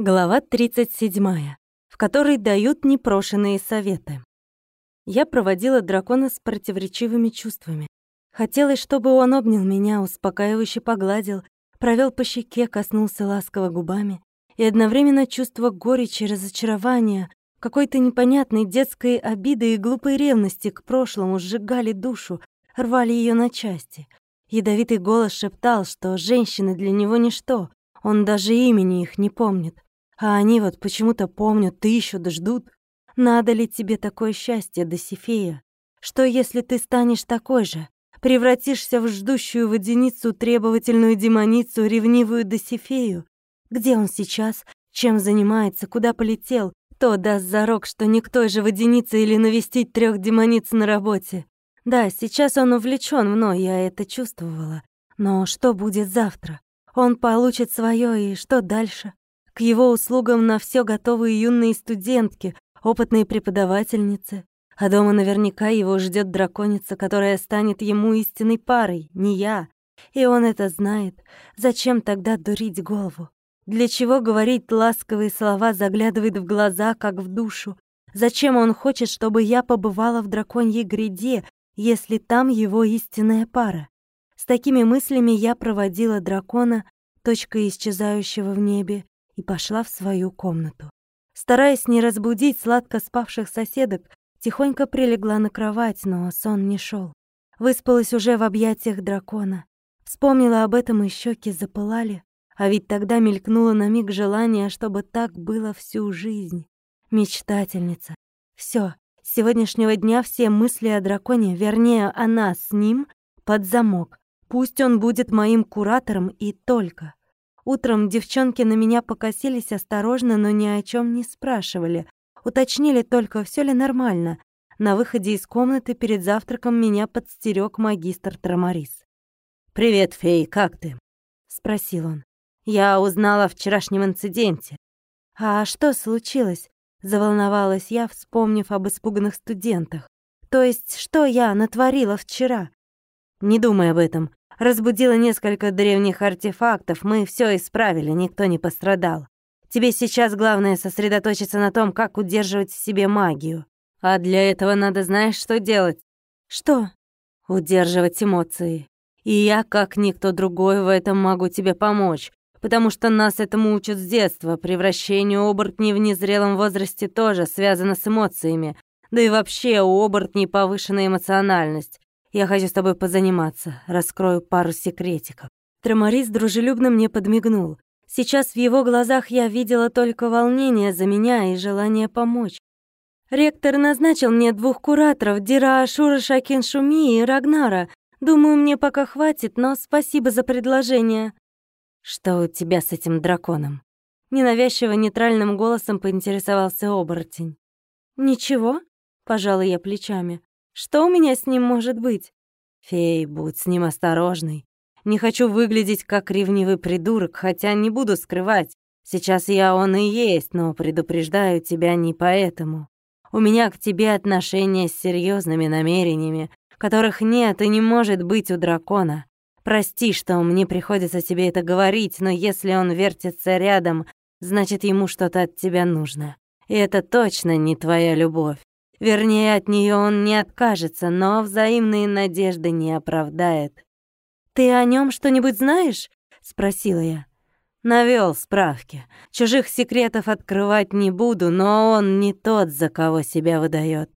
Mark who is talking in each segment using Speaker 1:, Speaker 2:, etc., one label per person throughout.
Speaker 1: Глава 37, в которой дают непрошенные советы. Я проводила дракона с противоречивыми чувствами. Хотелось, чтобы он обнял меня, успокаивающе погладил, провел по щеке, коснулся ласково губами, и одновременно чувство горечи, разочарования, какой-то непонятной детской обиды и глупой ревности к прошлому сжигали душу, рвали ее на части. Ядовитый голос шептал, что женщины для него ничто, он даже имени их не помнит. А они вот почему-то помнят, ты еще дождут. Надо ли тебе такое счастье, Досифея? Что если ты станешь такой же? Превратишься в ждущую водяницу, требовательную демоницу, ревнивую Досифею? Где он сейчас? Чем занимается? Куда полетел? Кто даст зарок, что не к той же водянице или навестить трех демониц на работе? Да, сейчас он увлечен мной, я это чувствовала. Но что будет завтра? Он получит свое, и что дальше? К его услугам на все готовые юные студентки, опытные преподавательницы. А дома наверняка его ждет драконица, которая станет ему истинной парой, не я. И он это знает. Зачем тогда дурить голову? Для чего говорить ласковые слова, заглядывает в глаза, как в душу? Зачем он хочет, чтобы я побывала в драконьей гряде, если там его истинная пара? С такими мыслями я проводила дракона, точкой исчезающего в небе, и пошла в свою комнату. Стараясь не разбудить сладко спавших соседок, тихонько прилегла на кровать, но сон не шел. Выспалась уже в объятиях дракона. Вспомнила об этом и щеки запылали, а ведь тогда мелькнуло на миг желание, чтобы так было всю жизнь. Мечтательница. Все, с сегодняшнего дня все мысли о драконе, вернее, о нас с ним, под замок. Пусть он будет моим куратором и только. Утром девчонки на меня покосились осторожно, но ни о чем не спрашивали. Уточнили только, все ли нормально. На выходе из комнаты перед завтраком меня подстерег магистр Трамарис. «Привет, фей, как ты?» — спросил он. «Я узнала о вчерашнем инциденте». «А что случилось?» — заволновалась я, вспомнив об испуганных студентах. «То есть, что я натворила вчера?» «Не думай об этом. Разбудила несколько древних артефактов, мы все исправили, никто не пострадал. Тебе сейчас главное сосредоточиться на том, как удерживать в себе магию. А для этого надо знаешь, что делать? Что? Удерживать эмоции. И я, как никто другой, в этом могу тебе помочь, потому что нас этому учат с детства. Превращение оборотней в незрелом возрасте тоже связано с эмоциями. Да и вообще у оборотней повышенная эмоциональность. Я хочу с тобой позаниматься, раскрою пару секретиков». Трамарис дружелюбно мне подмигнул. Сейчас в его глазах я видела только волнение за меня и желание помочь. Ректор назначил мне двух кураторов, Дира Ашура Шакин и Рагнара. Думаю, мне пока хватит, но спасибо за предложение. Что у тебя с этим драконом? Ненавязчиво нейтральным голосом поинтересовался оборотень. Ничего, пожала я плечами. Что у меня с ним может быть? Фей, будь с ним осторожной. Не хочу выглядеть как ревнивый придурок, хотя не буду скрывать. Сейчас я он и есть, но предупреждаю тебя не поэтому. У меня к тебе отношения с серьезными намерениями, которых нет и не может быть у дракона. Прости, что мне приходится тебе это говорить, но если он вертится рядом, значит, ему что-то от тебя нужно. И это точно не твоя любовь. Вернее, от нее он не откажется, но взаимные надежды не оправдает. «Ты о нем что-нибудь знаешь?» — спросила я. Навел справки. Чужих секретов открывать не буду, но он не тот, за кого себя выдает.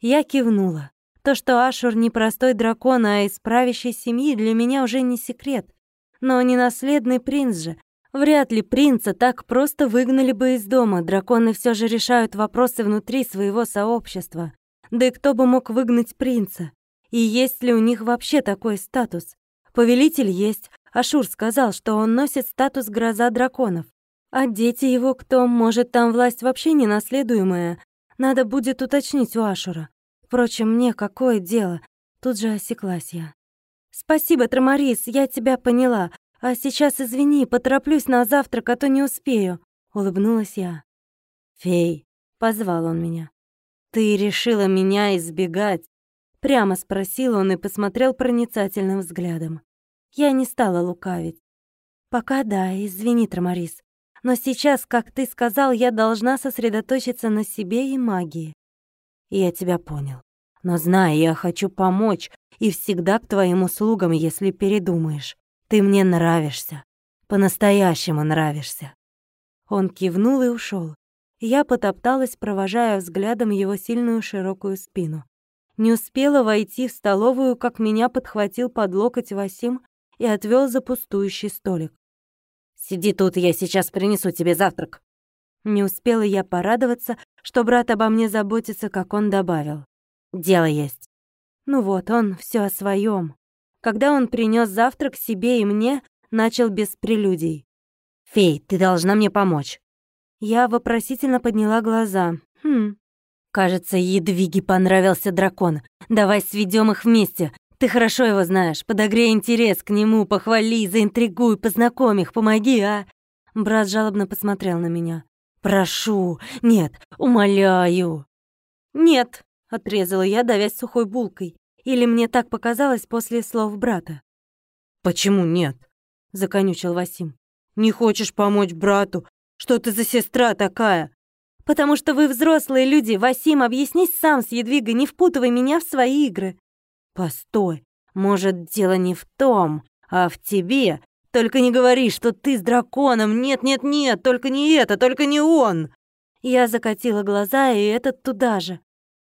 Speaker 1: Я кивнула. То, что Ашур не простой дракон, а из правящей семьи, для меня уже не секрет. Но не наследный принц же, Вряд ли принца так просто выгнали бы из дома. Драконы все же решают вопросы внутри своего сообщества. Да и кто бы мог выгнать принца? И есть ли у них вообще такой статус? Повелитель есть. Ашур сказал, что он носит статус гроза драконов. А дети его кто? Может, там власть вообще не наследуемая? Надо будет уточнить у Ашура. Впрочем, мне какое дело? Тут же осеклась я. «Спасибо, Трамарис, я тебя поняла. «А сейчас, извини, потороплюсь на завтрак, а то не успею», — улыбнулась я. «Фей», — позвал он меня, — «ты решила меня избегать?» Прямо спросил он и посмотрел проницательным взглядом. Я не стала лукавить. «Пока да, извини, Трамарис. Но сейчас, как ты сказал, я должна сосредоточиться на себе и магии. Я тебя понял. Но знай, я хочу помочь и всегда к твоим услугам, если передумаешь. Ты мне нравишься. По-настоящему нравишься. Он кивнул и ушел. Я потопталась, провожая взглядом его сильную широкую спину. Не успела войти в столовую, как меня подхватил под локоть Васим и отвел за пустующий столик. «Сиди тут, я сейчас принесу тебе завтрак». Не успела я порадоваться, что брат обо мне заботится, как он добавил. «Дело есть». Ну вот, он все о своем. Когда он принес завтрак себе и мне, начал без прелюдий. «Фей, ты должна мне помочь». Я вопросительно подняла глаза. «Хм, Кажется, Едвиге понравился дракон. Давай сведем их вместе. Ты хорошо его знаешь. Подогрей интерес к нему, похвали, заинтригуй, познакомь их, помоги, а?» Брат жалобно посмотрел на меня. «Прошу, нет, умоляю». «Нет», — отрезала я, давясь сухой булкой. Или мне так показалось после слов брата. «Почему нет?» — законючил Васим. «Не хочешь помочь брату? Что ты за сестра такая?» Потому что вы взрослые люди. Васим, объяснись сам с Едвигой, не впутывай меня в свои игры. Постой. Может, дело не в том, а в тебе. Только не говори, что ты с драконом. Нет, нет, нет, только не это, только не он. Я закатила глаза, и этот туда же.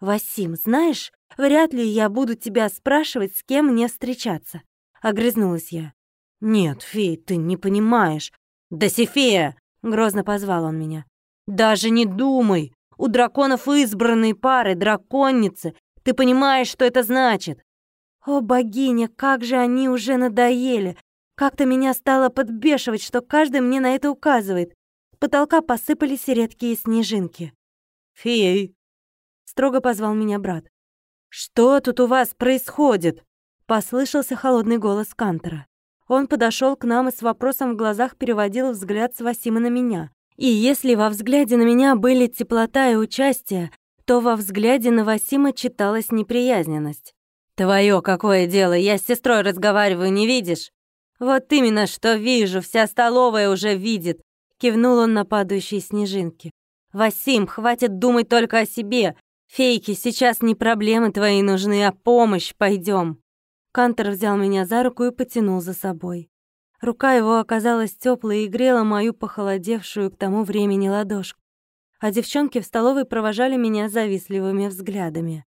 Speaker 1: Васим, знаешь, вряд ли я буду тебя спрашивать, с кем мне встречаться. Огрызнулась я. Нет, Фей, ты не понимаешь. Да Сифея! Грозно позвал он меня. Даже не думай. У драконов избранные пары, драконницы. Ты понимаешь, что это значит? О, богиня, как же они уже надоели. Как-то меня стало подбешивать, что каждый мне на это указывает. С потолка посыпались редкие снежинки. «Фей!» — строго позвал меня брат. «Что тут у вас происходит?» — послышался холодный голос Кантера. Он подошел к нам и с вопросом в глазах переводил взгляд с Васима на меня. И если во взгляде на меня были теплота и участие, то во взгляде на Васима читалась неприязненность. «Твоё какое дело, я с сестрой разговариваю, не видишь?» «Вот именно, что вижу, вся столовая уже видит», — кивнул он на падающие снежинки. «Васим, хватит думать только о себе. Фейки, сейчас не проблемы твои нужны, а помощь, пойдем. Кантер взял меня за руку и потянул за собой. Рука его оказалась теплой и грела мою похолодевшую к тому времени ладошку. А девчонки в столовой провожали меня завистливыми взглядами.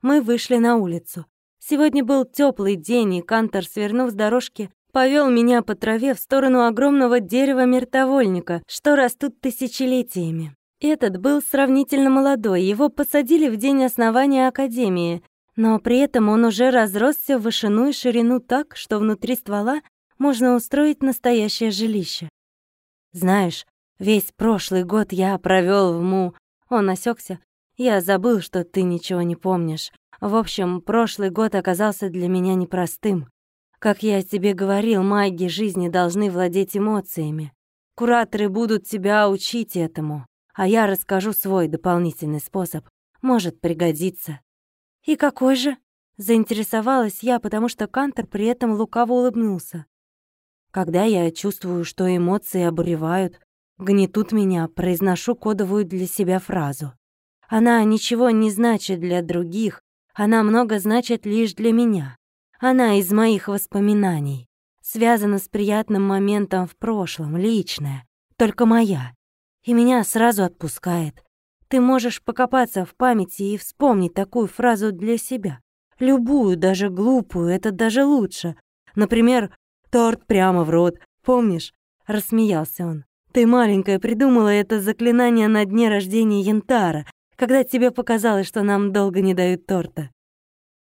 Speaker 1: Мы вышли на улицу. Сегодня был теплый день, и Кантор, свернув с дорожки, повел меня по траве в сторону огромного дерева мертовольника, что растут тысячелетиями. Этот был сравнительно молодой, его посадили в день основания Академии, но при этом он уже разросся в вышину и ширину так, что внутри ствола можно устроить настоящее жилище. Знаешь, весь прошлый год я провел в Му... Он осекся. Я забыл, что ты ничего не помнишь. В общем, прошлый год оказался для меня непростым. Как я тебе говорил, маги жизни должны владеть эмоциями. Кураторы будут тебя учить этому, а я расскажу свой дополнительный способ. Может пригодиться. И какой же? Заинтересовалась я, потому что Кантор при этом лукаво улыбнулся. Когда я чувствую, что эмоции обуревают, гнетут меня, произношу кодовую для себя фразу. Она ничего не значит для других, она много значит лишь для меня. Она из моих воспоминаний, связана с приятным моментом в прошлом, личная, только моя. И меня сразу отпускает. Ты можешь покопаться в памяти и вспомнить такую фразу для себя. Любую, даже глупую, это даже лучше. Например, Торт прямо в рот. Помнишь?» — рассмеялся он. «Ты, маленькая, придумала это заклинание на дне рождения Янтара, когда тебе показалось, что нам долго не дают торта».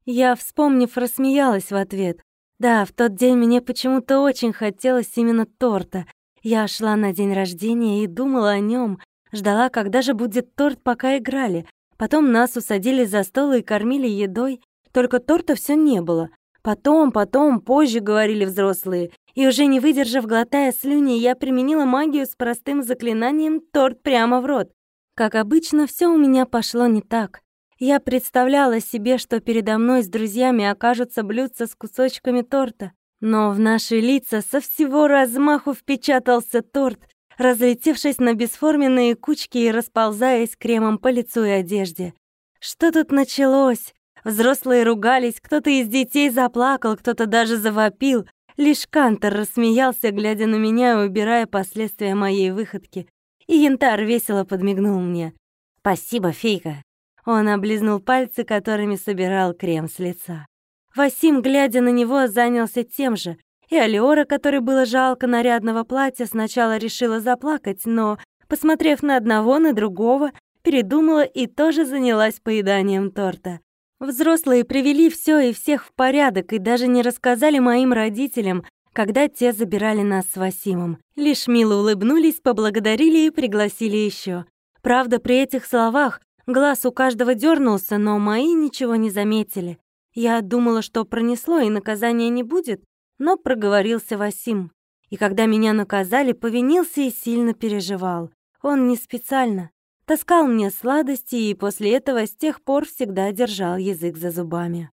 Speaker 1: Я, вспомнив, рассмеялась в ответ. Да, в тот день мне почему-то очень хотелось именно торта. Я шла на день рождения и думала о нем, ждала, когда же будет торт, пока играли. Потом нас усадили за стол и кормили едой. Только торта все не было. Потом, потом, позже, говорили взрослые. И уже не выдержав, глотая слюни, я применила магию с простым заклинанием торт прямо в рот. Как обычно, все у меня пошло не так. Я представляла себе, что передо мной с друзьями окажутся блюдца с кусочками торта. Но в наши лица со всего размаху впечатался торт, разлетевшись на бесформенные кучки и расползаясь кремом по лицу и одежде. Что тут началось? Взрослые ругались, кто-то из детей заплакал, кто-то даже завопил. Лишь Кантор рассмеялся, глядя на меня и убирая последствия моей выходки. И Янтар весело подмигнул мне. «Спасибо, фейка». Он облизнул пальцы, которыми собирал крем с лица. Васим, глядя на него, занялся тем же. И Алиора, которой было жалко нарядного платья, сначала решила заплакать, но, посмотрев на одного, на другого, передумала и тоже занялась поеданием торта. Взрослые привели все и всех в порядок и даже не рассказали моим родителям, когда те забирали нас с Васимом. Лишь мило улыбнулись, поблагодарили и пригласили еще. Правда, при этих словах глаз у каждого дернулся, но мои ничего не заметили. Я думала, что пронесло и наказания не будет, но проговорился Васим. И когда меня наказали, повинился и сильно переживал. Он не специально. Таскал мне сладости и после этого с тех пор всегда держал язык за зубами.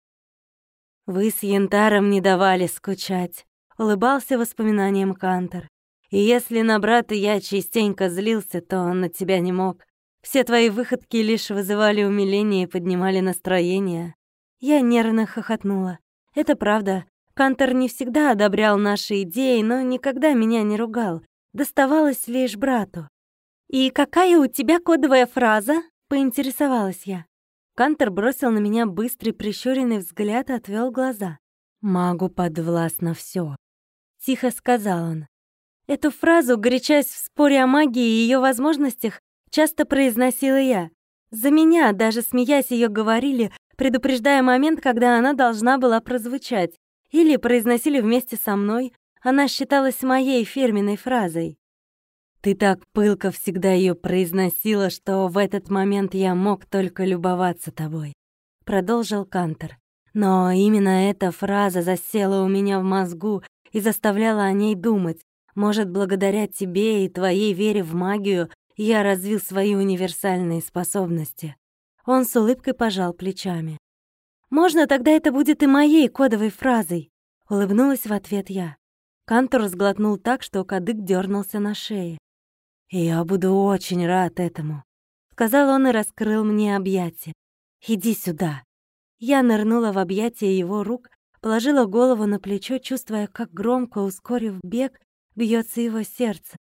Speaker 1: «Вы с Янтаром не давали скучать», — улыбался воспоминанием Кантор. «И если на брата я частенько злился, то он на тебя не мог. Все твои выходки лишь вызывали умиление и поднимали настроение». Я нервно хохотнула. Это правда. Кантор не всегда одобрял наши идеи, но никогда меня не ругал. Доставалось лишь брату. «И какая у тебя кодовая фраза?» — поинтересовалась я. Кантер бросил на меня быстрый прищуренный взгляд и отвел глаза. «Магу подвластно все, тихо сказал он. Эту фразу, горячась в споре о магии и ее возможностях, часто произносила я. За меня, даже смеясь, ее говорили, предупреждая момент, когда она должна была прозвучать. Или произносили вместе со мной. Она считалась моей фирменной фразой. Ты так пылко всегда ее произносила, что в этот момент я мог только любоваться тобой», — продолжил Кантер. «Но именно эта фраза засела у меня в мозгу и заставляла о ней думать. Может, благодаря тебе и твоей вере в магию я развил свои универсальные способности». Он с улыбкой пожал плечами. «Можно тогда это будет и моей кодовой фразой?» — улыбнулась в ответ я. Кантор сглотнул так, что кадык дернулся на шее. «Я буду очень рад этому», — сказал он и раскрыл мне объятия. «Иди сюда». Я нырнула в объятия его рук, положила голову на плечо, чувствуя, как громко, ускорив бег, бьется его сердце.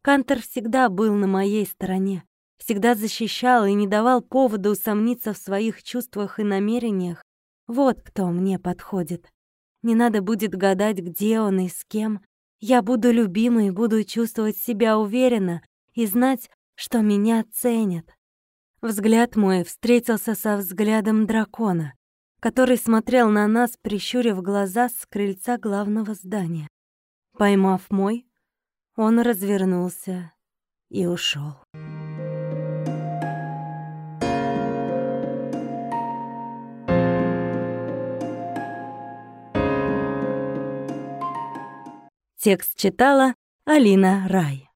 Speaker 1: Кантер всегда был на моей стороне, всегда защищал и не давал повода усомниться в своих чувствах и намерениях. Вот кто мне подходит. Не надо будет гадать, где он и с кем. Я буду любимой, буду чувствовать себя уверенно, и знать, что меня ценят. Взгляд мой встретился со взглядом дракона, который смотрел на нас, прищурив глаза с крыльца главного здания. Поймав мой, он развернулся и ушел. Текст читала Алина Рай.